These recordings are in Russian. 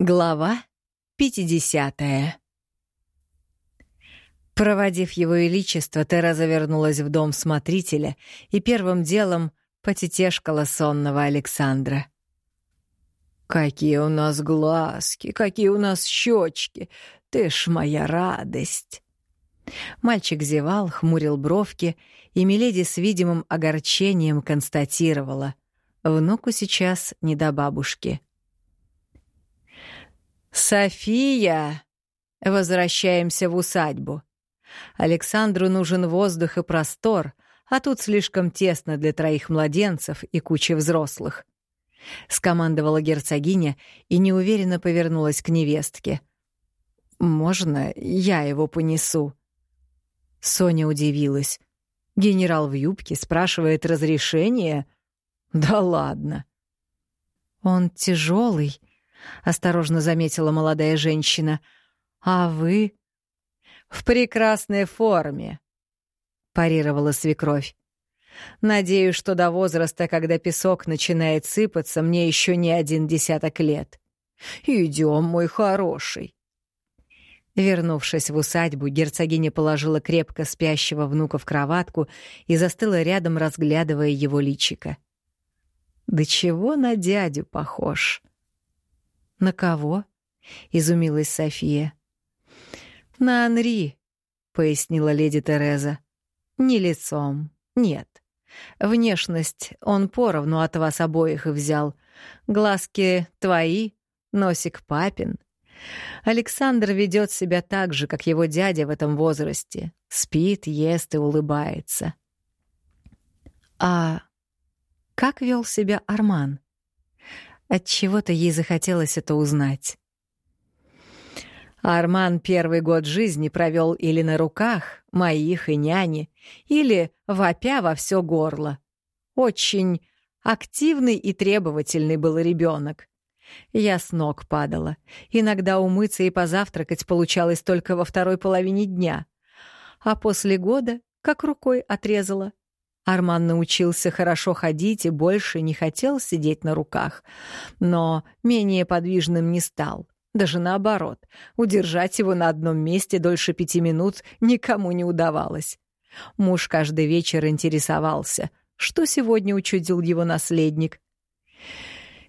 Глава 50 Проводив его величество, Тереза вернулась в дом смотрителя и первым делом потетешкала сонного Александра. «Какие у нас глазки, какие у нас щечки! Ты ж моя радость!» Мальчик зевал, хмурил бровки, и Миледи с видимым огорчением констатировала. Внуку сейчас не до бабушки. «София!» Возвращаемся в усадьбу. Александру нужен воздух и простор, а тут слишком тесно для троих младенцев и кучи взрослых. Скомандовала герцогиня и неуверенно повернулась к невестке. «Можно я его понесу?» Соня удивилась. Генерал в юбке спрашивает разрешение? Да ладно. Он тяжелый, осторожно заметила молодая женщина. А вы в прекрасной форме, парировала свекровь. Надеюсь, что до возраста, когда песок начинает сыпаться, мне еще не один десяток лет. Идем, мой хороший. Вернувшись в усадьбу, герцогиня положила крепко спящего внука в кроватку и застыла рядом, разглядывая его личико. «Да чего на дядю похож?» «На кого?» — изумилась София. «На Анри», — пояснила леди Тереза. «Не лицом, нет. Внешность он поровну от вас обоих взял. Глазки твои, носик папин, Александр ведет себя так же, как его дядя в этом возрасте. Спит, ест и улыбается. А как вел себя Арман? От чего-то ей захотелось это узнать. Арман первый год жизни провел или на руках моих и няни, или вопя во все горло. Очень активный и требовательный был ребенок. Я с ног падала. Иногда умыться и позавтракать получалось только во второй половине дня. А после года как рукой отрезала. Арман научился хорошо ходить и больше не хотел сидеть на руках, но менее подвижным не стал. Даже наоборот, удержать его на одном месте дольше пяти минут никому не удавалось. Муж каждый вечер интересовался, что сегодня учудил его наследник.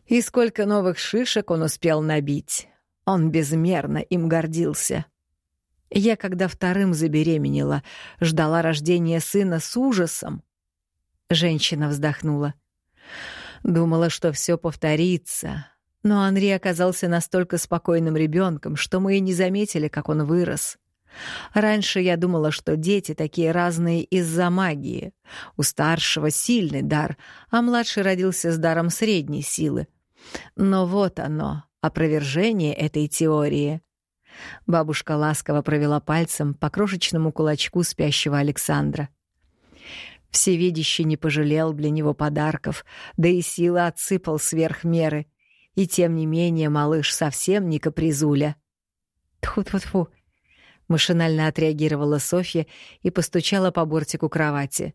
И сколько новых шишек он успел набить. Он безмерно им гордился. Я, когда вторым забеременела, ждала рождения сына с ужасом. Женщина вздохнула. Думала, что все повторится. Но Анри оказался настолько спокойным ребенком, что мы и не заметили, как он вырос. Раньше я думала, что дети такие разные из-за магии. У старшего сильный дар, а младший родился с даром средней силы. Но вот оно, опровержение этой теории. Бабушка ласково провела пальцем по крошечному кулачку спящего Александра. Всевидящий не пожалел для него подарков, да и силы отсыпал сверх меры. И тем не менее малыш совсем не капризуля. Тьфу-тьфу-тьфу. Машинально отреагировала Софья и постучала по бортику кровати.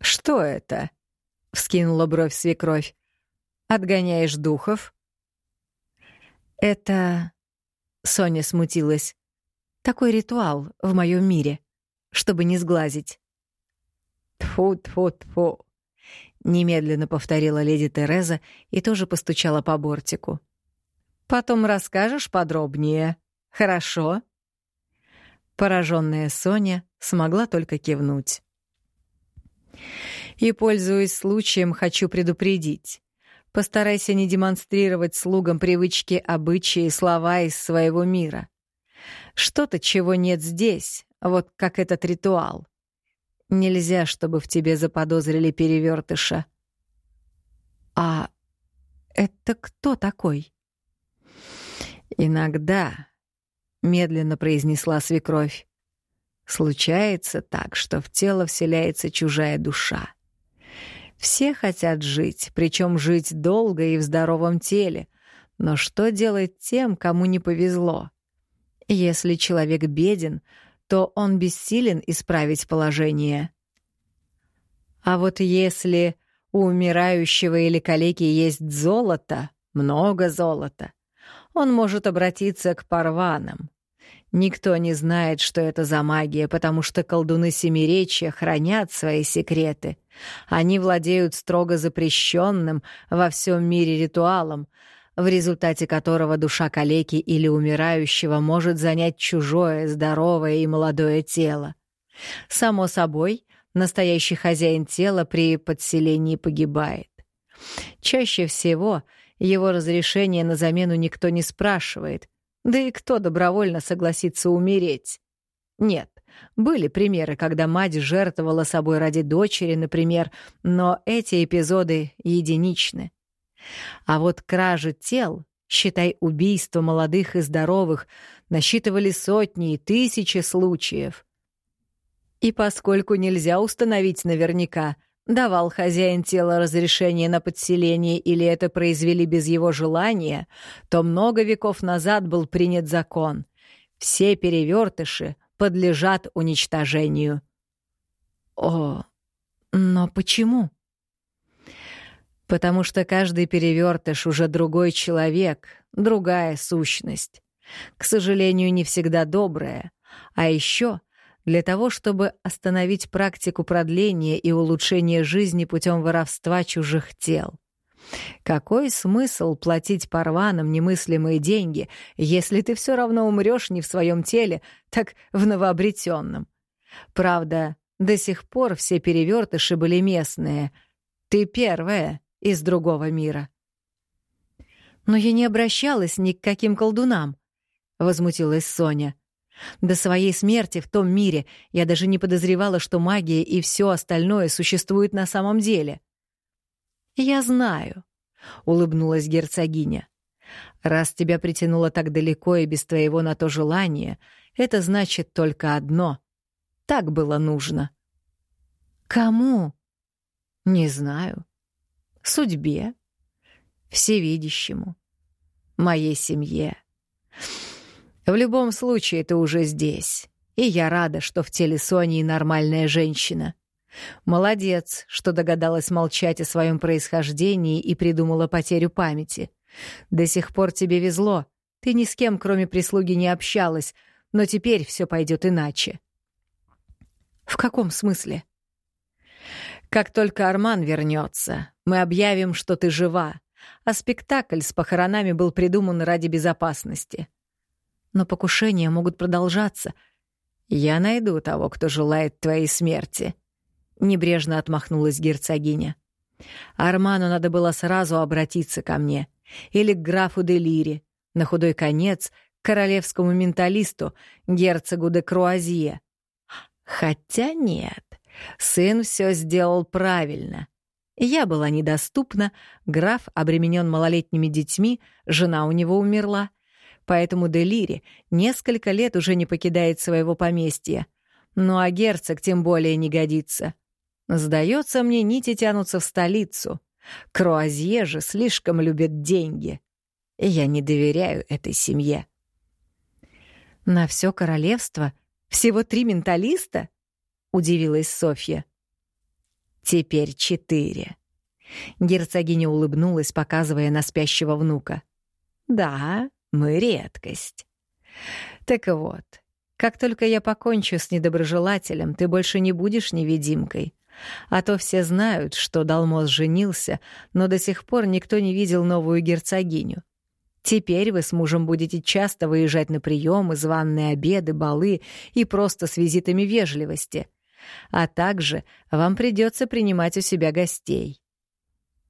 «Что это?» — вскинула бровь свекровь. Отгоняешь духов? Это... Соня смутилась. Такой ритуал в моем мире, чтобы не сглазить. Тфу-тфу-тфу. Немедленно повторила леди Тереза и тоже постучала по бортику. Потом расскажешь подробнее. Хорошо? Пораженная Соня смогла только кивнуть. И, пользуясь случаем, хочу предупредить. Постарайся не демонстрировать слугам привычки, обычаи и слова из своего мира. Что-то, чего нет здесь, вот как этот ритуал. Нельзя, чтобы в тебе заподозрили перевертыша. А это кто такой? Иногда, медленно произнесла свекровь, случается так, что в тело вселяется чужая душа. Все хотят жить, причем жить долго и в здоровом теле. Но что делать тем, кому не повезло? Если человек беден, то он бессилен исправить положение. А вот если у умирающего или калеки есть золото, много золота, он может обратиться к парванам. Никто не знает, что это за магия, потому что колдуны Семиречья хранят свои секреты. Они владеют строго запрещенным во всем мире ритуалом, в результате которого душа калеки или умирающего может занять чужое, здоровое и молодое тело. Само собой, настоящий хозяин тела при подселении погибает. Чаще всего его разрешение на замену никто не спрашивает, да и кто добровольно согласится умереть? Нет, были примеры, когда мать жертвовала собой ради дочери, например, но эти эпизоды единичны. А вот кражи тел, считай убийство молодых и здоровых, насчитывали сотни и тысячи случаев. И поскольку нельзя установить наверняка, давал хозяин тела разрешение на подселение или это произвели без его желания, то много веков назад был принят закон. Все перевертыши подлежат уничтожению. О, но почему? Потому что каждый перевертыш уже другой человек, другая сущность. К сожалению, не всегда добрая. А еще для того, чтобы остановить практику продления и улучшения жизни путем воровства чужих тел. Какой смысл платить парванам немыслимые деньги, если ты все равно умрешь не в своем теле, так в новообретенном? Правда, до сих пор все перевертыши были местные. Ты первая из другого мира. Но я не обращалась ни к каким колдунам, возмутилась Соня. До своей смерти в том мире я даже не подозревала, что магия и все остальное существует на самом деле. «Я знаю», — улыбнулась герцогиня. «Раз тебя притянуло так далеко и без твоего на то желания, это значит только одно. Так было нужно». «Кому?» «Не знаю. Судьбе. Всевидящему. Моей семье. В любом случае, ты уже здесь. И я рада, что в теле Сони нормальная женщина. Молодец, что догадалась молчать о своем происхождении и придумала потерю памяти. До сих пор тебе везло. Ты ни с кем, кроме прислуги, не общалась, но теперь все пойдет иначе. В каком смысле? Как только Арман вернется, мы объявим, что ты жива, а спектакль с похоронами был придуман ради безопасности но покушения могут продолжаться. Я найду того, кто желает твоей смерти. Небрежно отмахнулась герцогиня. Арману надо было сразу обратиться ко мне. Или к графу Делире. На худой конец к королевскому менталисту, герцогу де Круазье. Хотя нет, сын все сделал правильно. Я была недоступна, граф обременен малолетними детьми, жена у него умерла — поэтому Делири несколько лет уже не покидает своего поместья. Ну а герцог тем более не годится. Сдается мне, нити тянутся в столицу. Круазье же слишком любят деньги. Я не доверяю этой семье. На все королевство всего три менталиста? Удивилась Софья. Теперь четыре. Герцогиня улыбнулась, показывая на спящего внука. Да, мы редкость. Так вот, как только я покончу с недоброжелателем, ты больше не будешь невидимкой. А то все знают, что Далмос женился, но до сих пор никто не видел новую герцогиню. Теперь вы с мужем будете часто выезжать на приемы, званные обеды, балы и просто с визитами вежливости. А также вам придется принимать у себя гостей.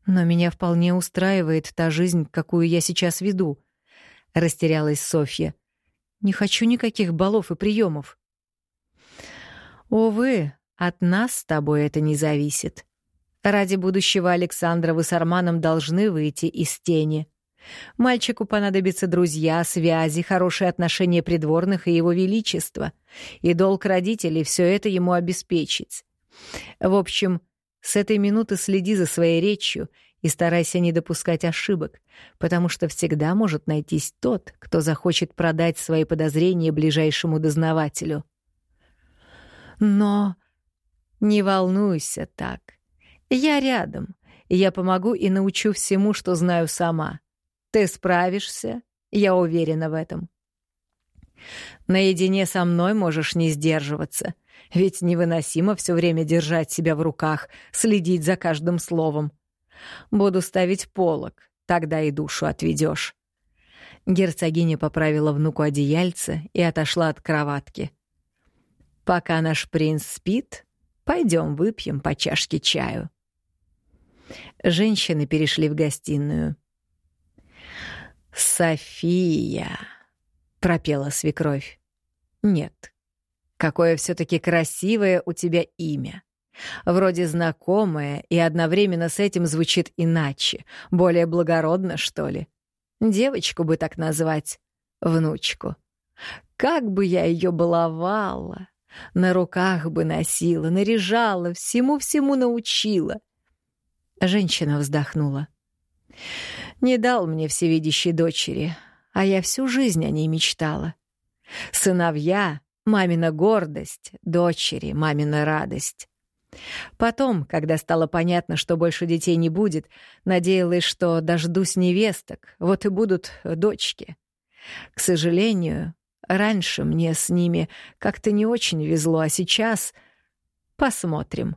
Но меня вполне устраивает та жизнь, какую я сейчас веду —— растерялась Софья. «Не хочу никаких балов и приемов». «Увы, от нас с тобой это не зависит. Ради будущего Александра вы с Арманом должны выйти из тени. Мальчику понадобятся друзья, связи, хорошие отношения придворных и его величества. И долг родителей все это ему обеспечить. В общем, с этой минуты следи за своей речью и старайся не допускать ошибок, потому что всегда может найтись тот, кто захочет продать свои подозрения ближайшему дознавателю. Но не волнуйся так. Я рядом. Я помогу и научу всему, что знаю сама. Ты справишься, я уверена в этом. Наедине со мной можешь не сдерживаться, ведь невыносимо все время держать себя в руках, следить за каждым словом. Буду ставить полок, тогда и душу отведешь. Герцогиня поправила внуку одеяльце и отошла от кроватки. «Пока наш принц спит, пойдем выпьем по чашке чаю». Женщины перешли в гостиную. «София!» — пропела свекровь. «Нет. Какое все таки красивое у тебя имя. Вроде знакомое, и одновременно с этим звучит иначе, более благородно, что ли. Девочку бы так назвать, внучку. Как бы я ее баловала, на руках бы носила, наряжала, всему-всему научила. Женщина вздохнула. Не дал мне всевидящей дочери, а я всю жизнь о ней мечтала. Сыновья — мамина гордость, дочери — мамина радость. Потом, когда стало понятно, что больше детей не будет, надеялась, что дождусь невесток, вот и будут дочки. К сожалению, раньше мне с ними как-то не очень везло, а сейчас посмотрим.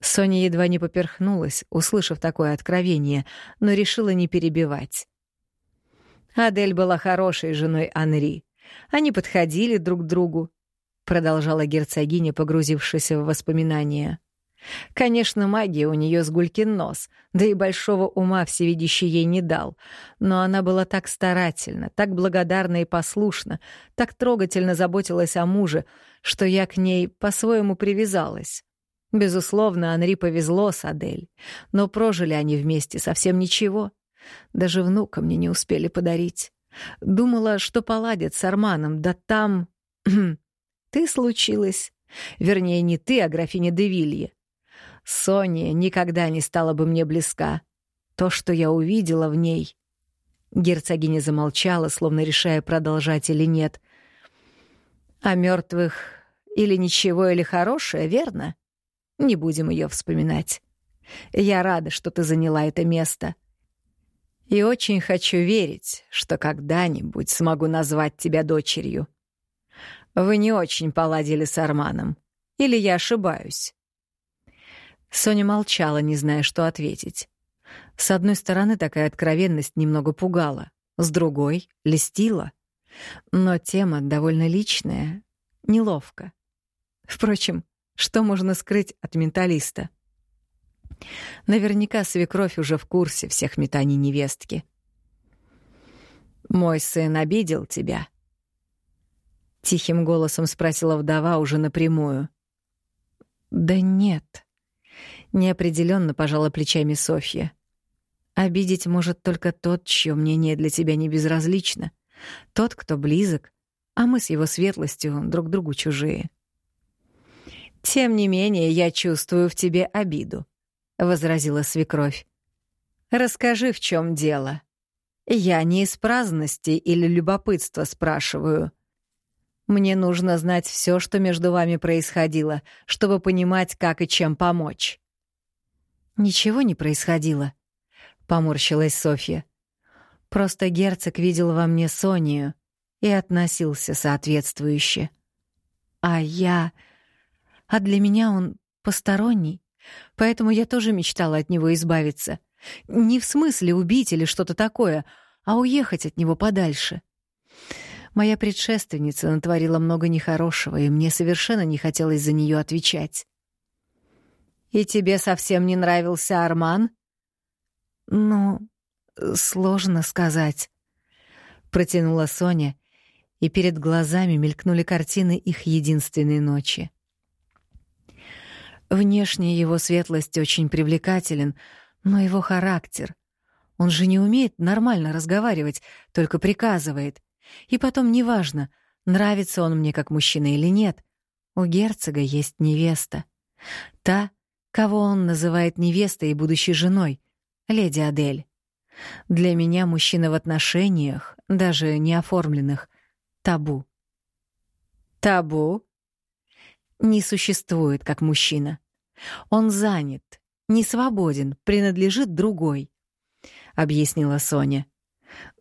Соня едва не поперхнулась, услышав такое откровение, но решила не перебивать. Адель была хорошей женой Анри. Они подходили друг к другу, продолжала герцогиня, погрузившись в воспоминания. Конечно, магия у нее с гулькин нос, да и большого ума всевидящий ей не дал, но она была так старательна, так благодарна и послушна, так трогательно заботилась о муже, что я к ней по-своему привязалась. Безусловно, Анри повезло с Адель, но прожили они вместе совсем ничего. Даже внука мне не успели подарить. Думала, что поладят с Арманом, да там... Ты случилась. Вернее, не ты, а графиня де Вилье. Соня никогда не стала бы мне близка. То, что я увидела в ней... Герцогиня замолчала, словно решая, продолжать или нет. О мертвых или ничего, или хорошее, верно? Не будем ее вспоминать. Я рада, что ты заняла это место. И очень хочу верить, что когда-нибудь смогу назвать тебя дочерью. Вы не очень поладили с Арманом. Или я ошибаюсь?» Соня молчала, не зная, что ответить. С одной стороны, такая откровенность немного пугала, с другой — льстила. Но тема довольно личная, неловко. Впрочем, что можно скрыть от менталиста? Наверняка свекровь уже в курсе всех метаний невестки. «Мой сын обидел тебя?» — тихим голосом спросила вдова уже напрямую. «Да нет», — неопределенно пожала плечами Софья. «Обидеть может только тот, чье мнение для тебя не безразлично, тот, кто близок, а мы с его светлостью друг другу чужие». «Тем не менее, я чувствую в тебе обиду», — возразила свекровь. «Расскажи, в чем дело. Я не из праздности или любопытства спрашиваю. Мне нужно знать все, что между вами происходило, чтобы понимать, как и чем помочь». «Ничего не происходило», — поморщилась Софья. «Просто герцог видел во мне Сонию и относился соответствующе. А я... А для меня он посторонний, поэтому я тоже мечтала от него избавиться. Не в смысле убить или что-то такое, а уехать от него подальше. Моя предшественница натворила много нехорошего, и мне совершенно не хотелось за нее отвечать. «И тебе совсем не нравился Арман?» «Ну, сложно сказать», — протянула Соня, и перед глазами мелькнули картины их единственной ночи. Внешне его светлость очень привлекателен, но его характер... Он же не умеет нормально разговаривать, только приказывает. И потом неважно, нравится он мне как мужчина или нет. У герцога есть невеста. Та, кого он называет невестой и будущей женой, леди Адель. Для меня мужчина в отношениях, даже не оформленных, табу. Табу не существует как мужчина. Он занят, не свободен, принадлежит другой, — объяснила Соня.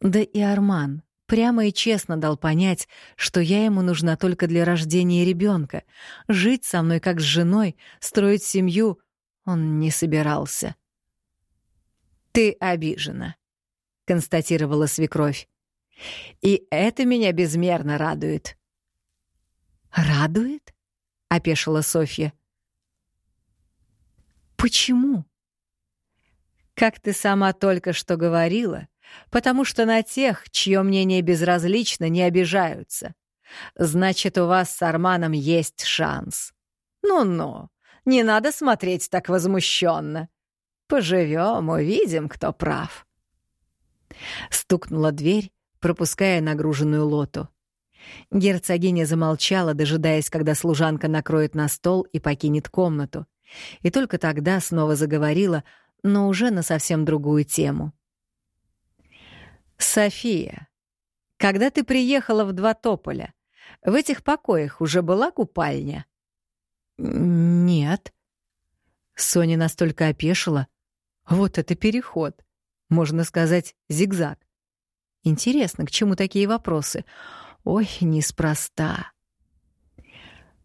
Да и Арман прямо и честно дал понять, что я ему нужна только для рождения ребенка. Жить со мной как с женой, строить семью он не собирался. «Ты обижена», — констатировала свекровь. «И это меня безмерно радует». «Радует?» — опешила Софья. «Почему?» «Как ты сама только что говорила, потому что на тех, чье мнение безразлично, не обижаются. Значит, у вас с Арманом есть шанс. Ну-ну, не надо смотреть так возмущенно. Поживем, увидим, кто прав. Стукнула дверь, пропуская нагруженную лоту. Герцогиня замолчала, дожидаясь, когда служанка накроет на стол и покинет комнату. И только тогда снова заговорила, но уже на совсем другую тему. «София, когда ты приехала в Два Тополя, в этих покоях уже была купальня?» «Нет». Соня настолько опешила. Вот это переход. Можно сказать, зигзаг. Интересно, к чему такие вопросы? Ой, неспроста.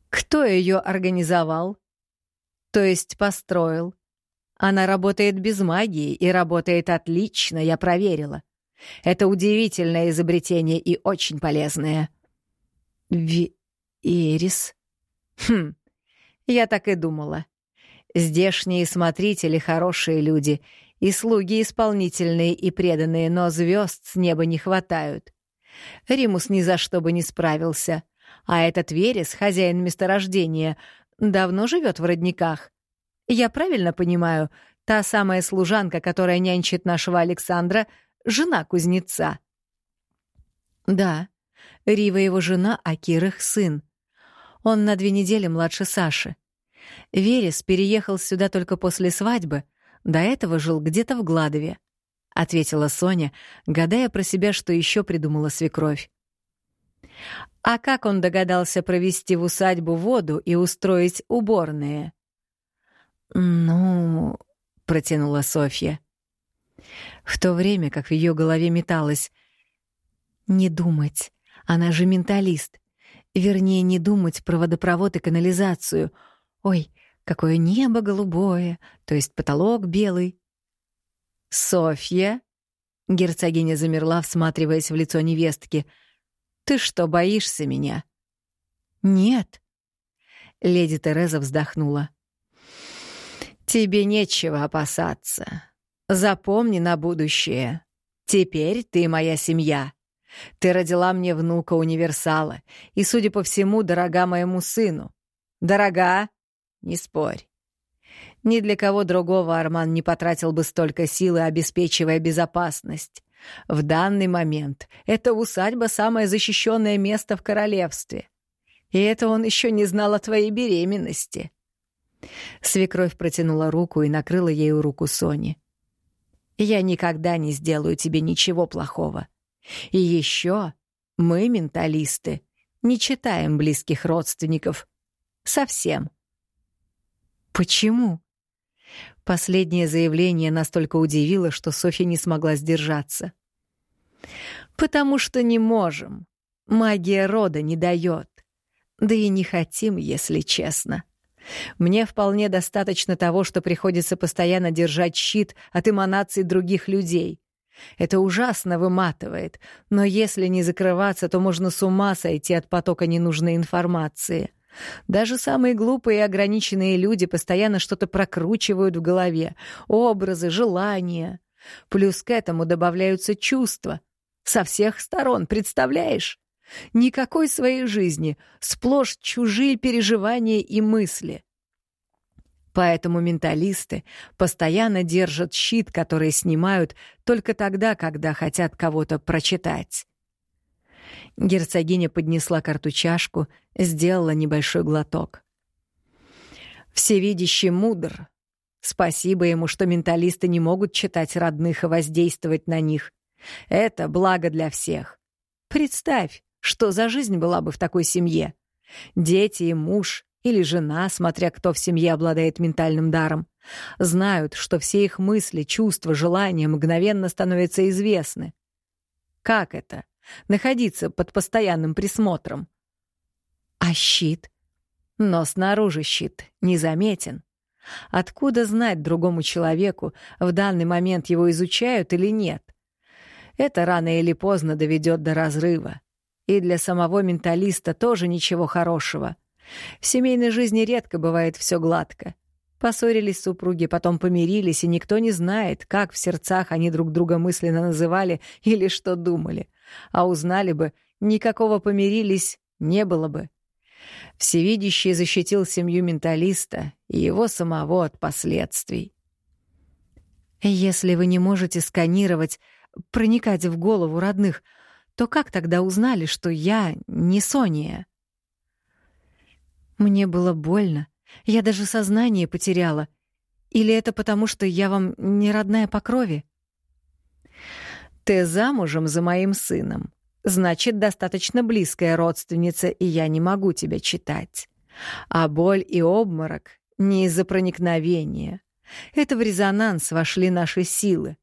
Кто ее организовал? То есть построил? Она работает без магии и работает отлично, я проверила. Это удивительное изобретение и очень полезное. Ви... Хм, я так и думала. Здешние смотрители — хорошие люди, и слуги исполнительные и преданные, но звезд с неба не хватают. Римус ни за что бы не справился. А этот Верес, хозяин месторождения, давно живет в родниках. Я правильно понимаю, та самая служанка, которая нянчит нашего Александра, жена кузнеца. Да, Рива его жена, а Кирых сын. Он на две недели младше Саши. Верес переехал сюда только после свадьбы, до этого жил где-то в Гладове, — ответила Соня, гадая про себя, что еще придумала свекровь. А как он догадался провести в усадьбу воду и устроить уборные? «Ну...» — протянула Софья. В то время, как в ее голове металось «Не думать, она же менталист. Вернее, не думать про водопровод и канализацию. Ой, какое небо голубое, то есть потолок белый». «Софья?» — герцогиня замерла, всматриваясь в лицо невестки. «Ты что, боишься меня?» «Нет». Леди Тереза вздохнула. «Тебе нечего опасаться. Запомни на будущее. Теперь ты моя семья. Ты родила мне внука-универсала и, судя по всему, дорога моему сыну. Дорога? Не спорь. Ни для кого другого Арман не потратил бы столько силы, обеспечивая безопасность. В данный момент эта усадьба — самое защищенное место в королевстве. И это он еще не знал о твоей беременности. Свекровь протянула руку и накрыла ею руку Сони. Я никогда не сделаю тебе ничего плохого. И еще мы, менталисты, не читаем близких родственников. Совсем. Почему? Последнее заявление настолько удивило, что Софья не смогла сдержаться. «Потому что не можем. Магия рода не дает. Да и не хотим, если честно». Мне вполне достаточно того, что приходится постоянно держать щит от эманаций других людей. Это ужасно выматывает, но если не закрываться, то можно с ума сойти от потока ненужной информации. Даже самые глупые и ограниченные люди постоянно что-то прокручивают в голове, образы, желания. Плюс к этому добавляются чувства. Со всех сторон, представляешь? Никакой своей жизни, сплошь чужие переживания и мысли. Поэтому менталисты постоянно держат щит, который снимают только тогда, когда хотят кого-то прочитать. Герцогиня поднесла карту чашку, сделала небольшой глоток. Всевидящий мудр. Спасибо ему, что менталисты не могут читать родных и воздействовать на них. Это благо для всех. Представь, что за жизнь была бы в такой семье? Дети и муж, или жена, смотря кто в семье обладает ментальным даром, знают, что все их мысли, чувства, желания мгновенно становятся известны. Как это? Находиться под постоянным присмотром. А щит? Но снаружи щит незаметен. Откуда знать другому человеку, в данный момент его изучают или нет? Это рано или поздно доведет до разрыва. И для самого менталиста тоже ничего хорошего. В семейной жизни редко бывает все гладко. Поссорились супруги, потом помирились, и никто не знает, как в сердцах они друг друга мысленно называли или что думали. А узнали бы, никакого помирились не было бы. Всевидящий защитил семью менталиста и его самого от последствий. «Если вы не можете сканировать, проникать в голову родных, то как тогда узнали, что я не Сония?» Мне было больно, я даже сознание потеряла. Или это потому, что я вам не родная по крови? Ты замужем за моим сыном. Значит, достаточно близкая родственница, и я не могу тебя читать. А боль и обморок не из-за проникновения. Это в резонанс вошли наши силы.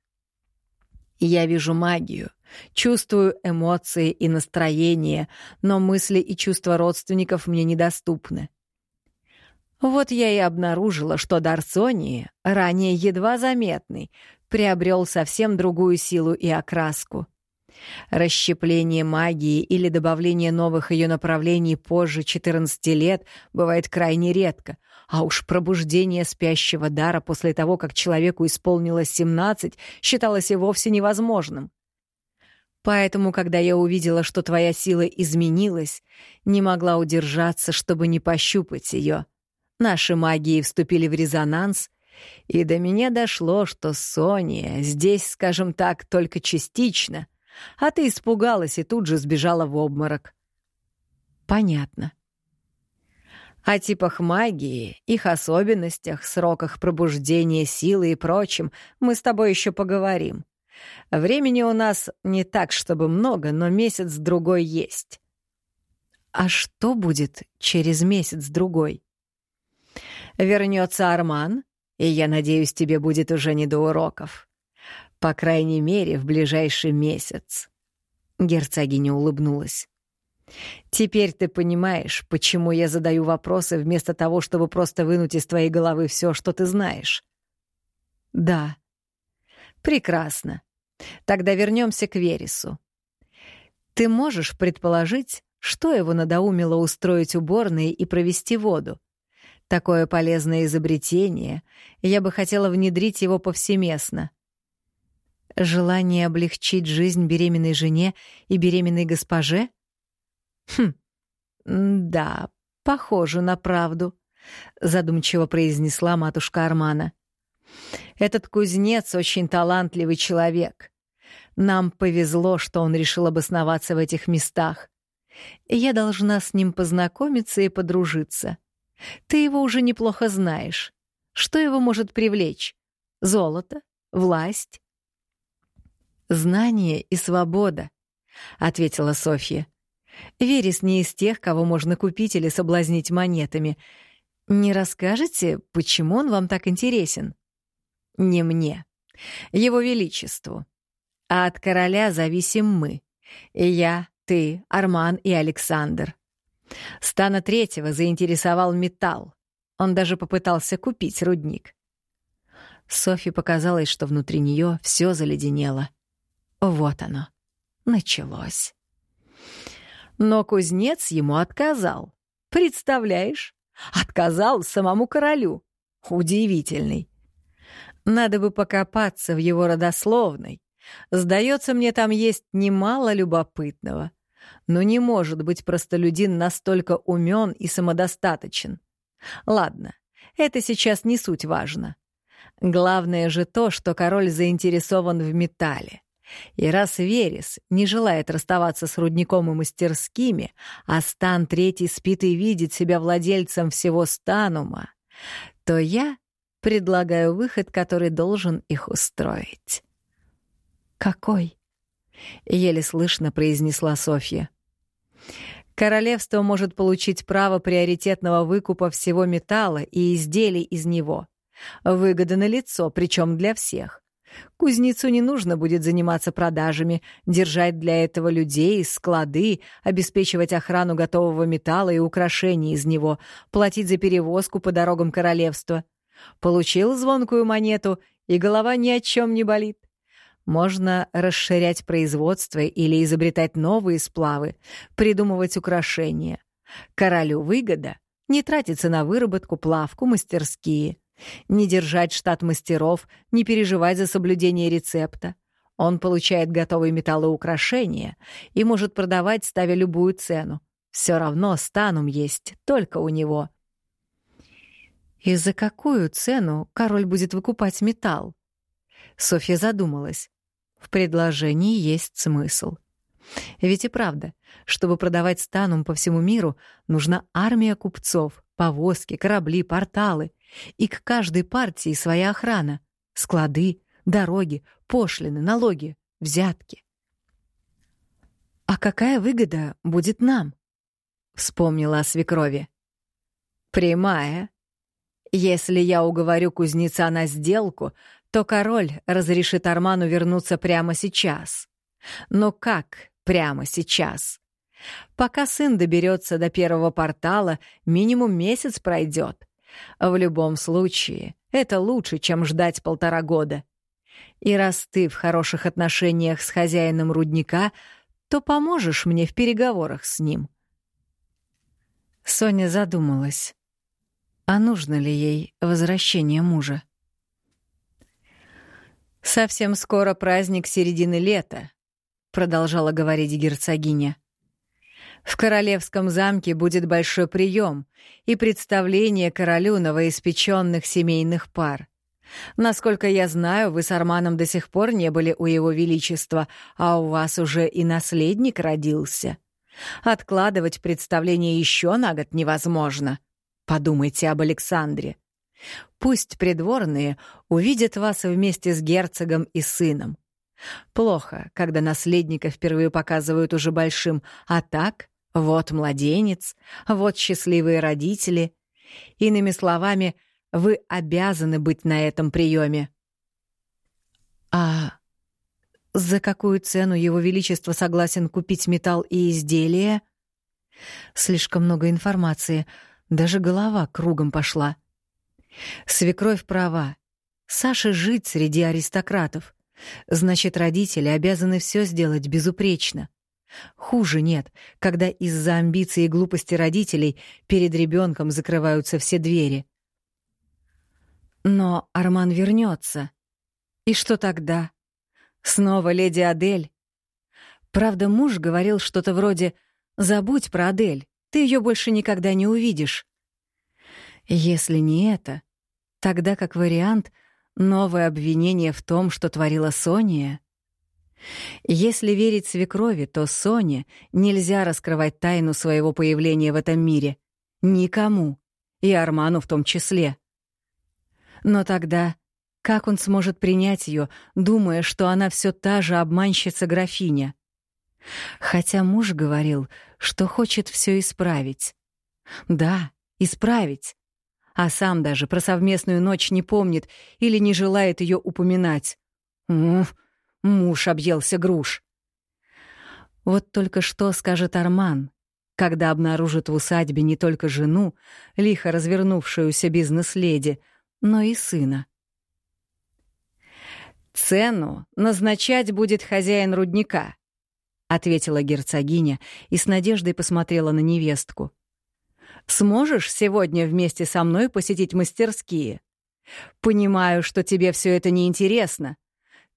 Я вижу магию, чувствую эмоции и настроение, но мысли и чувства родственников мне недоступны. Вот я и обнаружила, что дар Сонии, ранее едва заметный, приобрел совсем другую силу и окраску. Расщепление магии или добавление новых ее направлений позже 14 лет бывает крайне редко, а уж пробуждение спящего дара после того, как человеку исполнилось 17, считалось и вовсе невозможным. Поэтому, когда я увидела, что твоя сила изменилась, не могла удержаться, чтобы не пощупать ее — Наши магии вступили в резонанс, и до меня дошло, что Соня здесь, скажем так, только частично, а ты испугалась и тут же сбежала в обморок. Понятно. О типах магии, их особенностях, сроках пробуждения силы и прочем мы с тобой еще поговорим. Времени у нас не так, чтобы много, но месяц-другой есть. А что будет через месяц-другой? Вернется Арман, и я надеюсь, тебе будет уже не до уроков. По крайней мере, в ближайший месяц. Герцогиня улыбнулась. Теперь ты понимаешь, почему я задаю вопросы вместо того, чтобы просто вынуть из твоей головы все, что ты знаешь. Да. Прекрасно. Тогда вернемся к Вересу. Ты можешь предположить, что его надоумило устроить уборные и провести воду? Такое полезное изобретение, я бы хотела внедрить его повсеместно. Желание облегчить жизнь беременной жене и беременной госпоже? Хм, да, похоже на правду, задумчиво произнесла матушка Армана. Этот кузнец очень талантливый человек. Нам повезло, что он решил обосноваться в этих местах. Я должна с ним познакомиться и подружиться. Ты его уже неплохо знаешь. Что его может привлечь? Золото? Власть? «Знание и свобода», — ответила Софья. «Верес не из тех, кого можно купить или соблазнить монетами. Не расскажете, почему он вам так интересен?» «Не мне. Его Величеству. А от короля зависим мы. И я, ты, Арман и Александр. Стана третьего заинтересовал металл. Он даже попытался купить рудник. Софи показалось, что внутри нее все заледенело. Вот оно. Началось. Но кузнец ему отказал. Представляешь? Отказал самому королю. Удивительный. Надо бы покопаться в его родословной. Сдается мне, там есть немало любопытного. Но не может быть простолюдин настолько умен и самодостаточен. Ладно, это сейчас не суть важно. Главное же то, что король заинтересован в металле. И раз Верес не желает расставаться с рудником и мастерскими, а Стан Третий спит и видит себя владельцем всего Станума, то я предлагаю выход, который должен их устроить. «Какой?» — еле слышно произнесла Софья. Королевство может получить право приоритетного выкупа всего металла и изделий из него. Выгода на лицо, причем для всех. Кузнецу не нужно будет заниматься продажами, держать для этого людей, склады, обеспечивать охрану готового металла и украшений из него, платить за перевозку по дорогам королевства. Получил звонкую монету, и голова ни о чем не болит. Можно расширять производство или изобретать новые сплавы, придумывать украшения. Королю выгода — не тратиться на выработку, плавку, мастерские — не держать штат мастеров, не переживать за соблюдение рецепта. Он получает готовые металлоукрашения и может продавать, ставя любую цену. Все равно станум есть только у него. И за какую цену король будет выкупать металл? Софья задумалась. В предложении есть смысл. Ведь и правда, чтобы продавать станум по всему миру, нужна армия купцов, повозки, корабли, порталы. И к каждой партии своя охрана. Склады, дороги, пошлины, налоги, взятки. «А какая выгода будет нам?» — вспомнила о свекрови. «Прямая. Если я уговорю кузнеца на сделку, то король разрешит Арману вернуться прямо сейчас. Но как прямо сейчас? Пока сын доберется до первого портала, минимум месяц пройдет. В любом случае, это лучше, чем ждать полтора года. И раз ты в хороших отношениях с хозяином рудника, то поможешь мне в переговорах с ним. Соня задумалась, а нужно ли ей возвращение мужа. «Совсем скоро праздник середины лета», — продолжала говорить герцогиня. В королевском замке будет большой прием и представление королю новоиспеченных семейных пар. Насколько я знаю, вы с Арманом до сих пор не были у его величества, а у вас уже и наследник родился. Откладывать представление еще на год невозможно. Подумайте об Александре. Пусть придворные увидят вас вместе с герцогом и сыном. Плохо, когда наследника впервые показывают уже большим, а так — вот младенец, вот счастливые родители. Иными словами, вы обязаны быть на этом приеме. А за какую цену Его Величество согласен купить металл и изделия? Слишком много информации, даже голова кругом пошла. Свекровь права. Саше жить среди аристократов — Значит, родители обязаны все сделать безупречно. Хуже нет, когда из-за амбиций и глупости родителей перед ребенком закрываются все двери. Но Арман вернется. И что тогда? Снова леди Адель? Правда, муж говорил что-то вроде «Забудь про Адель, ты ее больше никогда не увидишь». Если не это, тогда как вариант — Новое обвинение в том, что творила Соня. Если верить свекрови, то Соне нельзя раскрывать тайну своего появления в этом мире. Никому. И Арману в том числе. Но тогда как он сможет принять ее, думая, что она все та же обманщица-графиня? Хотя муж говорил, что хочет все исправить. Да, исправить а сам даже про совместную ночь не помнит или не желает ее упоминать. Уф, муж объелся груш. Вот только что скажет Арман, когда обнаружит в усадьбе не только жену, лихо развернувшуюся бизнес-леди, но и сына. «Цену назначать будет хозяин рудника», — ответила герцогиня и с надеждой посмотрела на невестку. Сможешь сегодня вместе со мной посетить мастерские? Понимаю, что тебе все это неинтересно.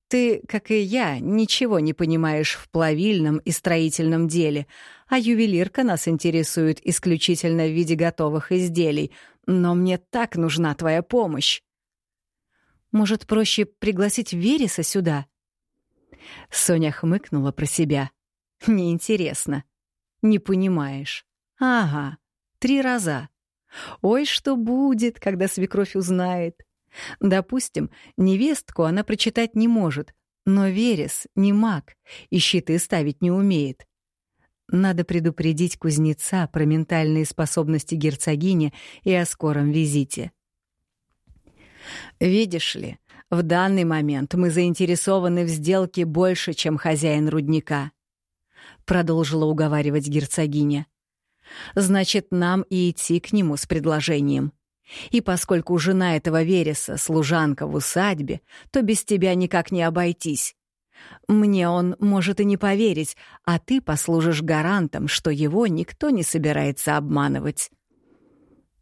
Ты, как и я, ничего не понимаешь в плавильном и строительном деле, а ювелирка нас интересует исключительно в виде готовых изделий, но мне так нужна твоя помощь. Может, проще пригласить Вереса сюда? Соня хмыкнула про себя. Неинтересно. Не понимаешь. Ага. Три раза. Ой, что будет, когда свекровь узнает. Допустим, невестку она прочитать не может, но Верес не маг и щиты ставить не умеет. Надо предупредить кузнеца про ментальные способности герцогини и о скором визите. Видишь ли, В данный момент мы заинтересованы в сделке больше, чем хозяин рудника», — продолжила уговаривать герцогиня. «Значит, нам и идти к нему с предложением. И поскольку жена этого Вереса — служанка в усадьбе, то без тебя никак не обойтись. Мне он может и не поверить, а ты послужишь гарантом, что его никто не собирается обманывать.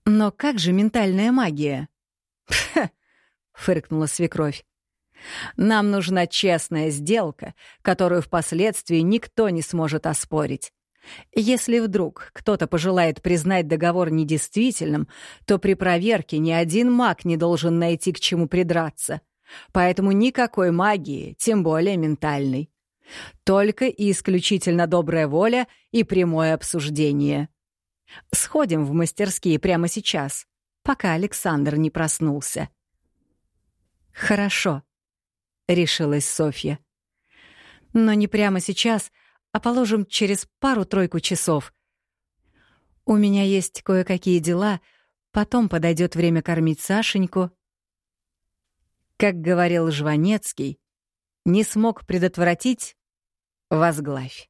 Но как же ментальная магия? фыркнула свекровь. Нам нужна честная сделка, которую впоследствии никто не сможет оспорить. Если вдруг кто-то пожелает признать договор недействительным, то при проверке ни один маг не должен найти к чему придраться. Поэтому никакой магии, тем более ментальной. Только и исключительно добрая воля и прямое обсуждение. Сходим в мастерские прямо сейчас, пока Александр не проснулся. «Хорошо», — решилась Софья. «Но не прямо сейчас, а положим через пару-тройку часов. У меня есть кое-какие дела, потом подойдет время кормить Сашеньку». Как говорил Жванецкий, не смог предотвратить — возглавь.